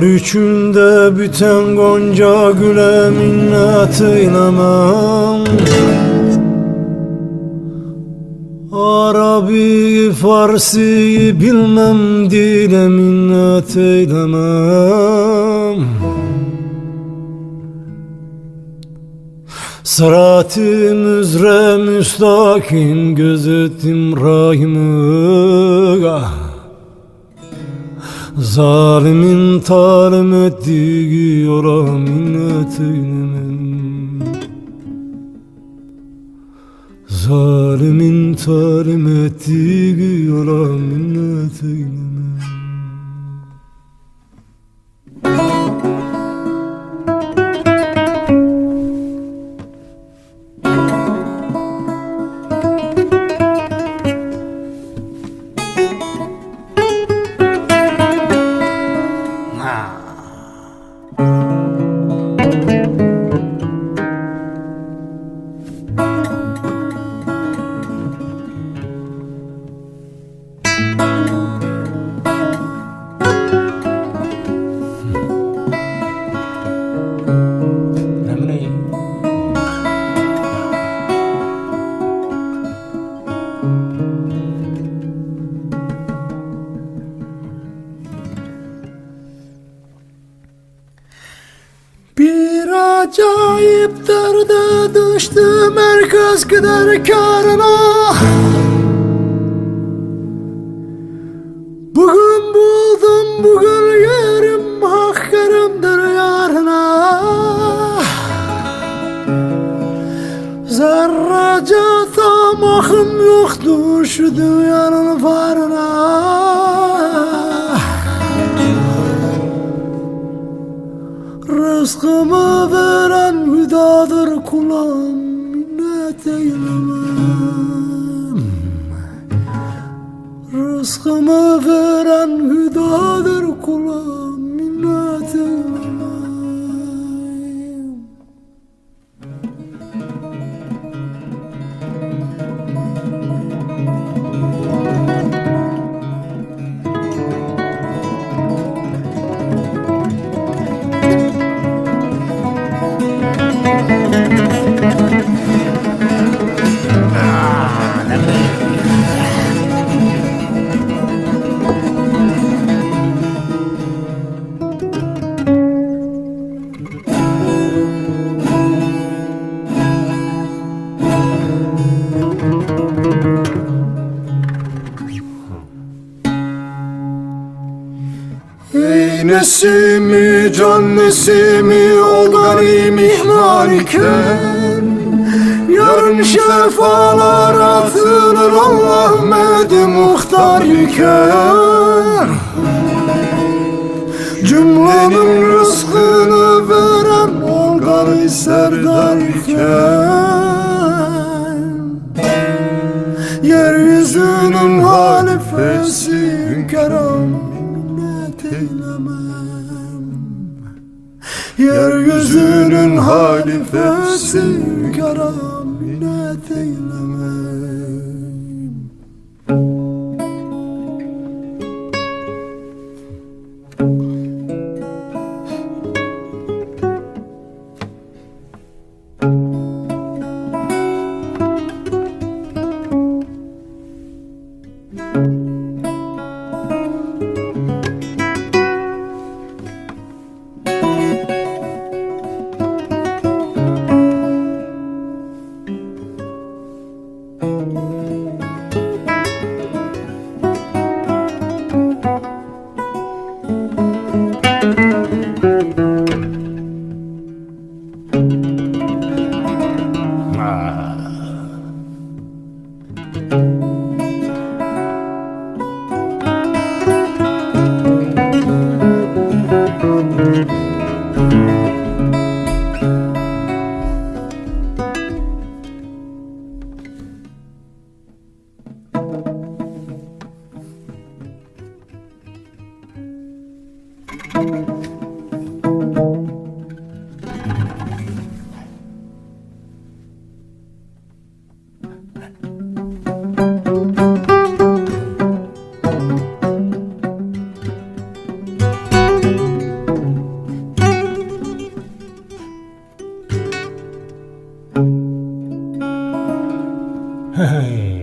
Yar içinde biten gonca güle minnet eylemem Arabi Farsi bilmem dile minnet eylemem Sırat-ı müzre müstakim gözettim rahimi ah. Zalimin talim ettiği yola minnet eylemem Zalimin talim ettiği yola minnet eylemem acayip derde düştüm herkes gider karına. Bugün buldum bugün yerim hak yerimdir yarına. Zerrece tamahım yoktu şu dünyanın farına. Rızkımı veren hüdadır kulağım minnet eylemem. Rızkımı veren hüdadır kulağım minnet eylemem nesimi can nesimi o garip ihmal iken Yarın şefalar atılır Allah Ahmet muhtar iken. Cümlenin rızkını veren ol garip serdar iken. Yeryüzünün halifesi kerem minnet eylemem Yeryüzünün halifesi kerem minnet Hey.